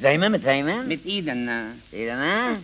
متفاهمة متفاهمة mit Ihnen. ما